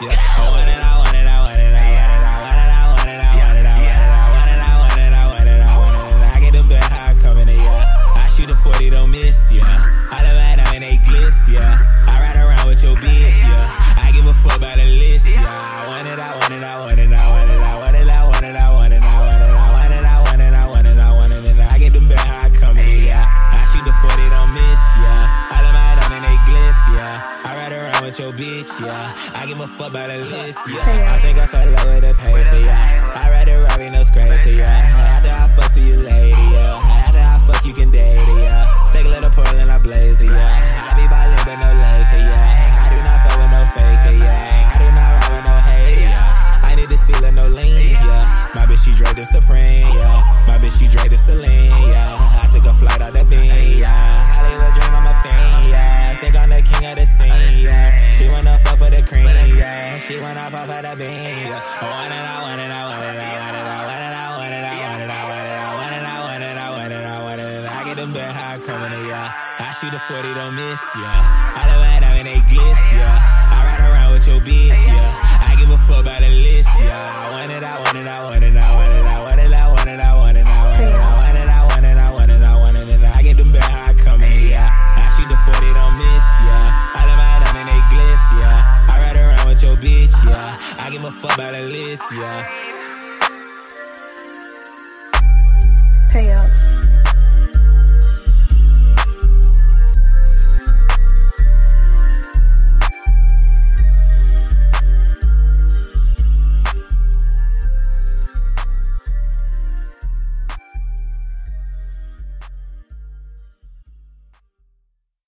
Yeah. I want it all. yeah. I ride around with your bitch, yeah. I give a fuck about a list, yeah. I think I fell in love with the paper, yeah. I ride around with no scratch. She wanna fuck of the bean. I want it, I want it, I want it, I want it, I want it, I want it, I want it, I want it, I want it, I want it, I want it, I want it. I get them bad high coming to ya. I shoot a 40, don't miss ya. I love it, I in they gliss yeah. I ride around with your bitch, yeah. I give a fuck about the list, yeah. I give a fuck about a. Hey, yo.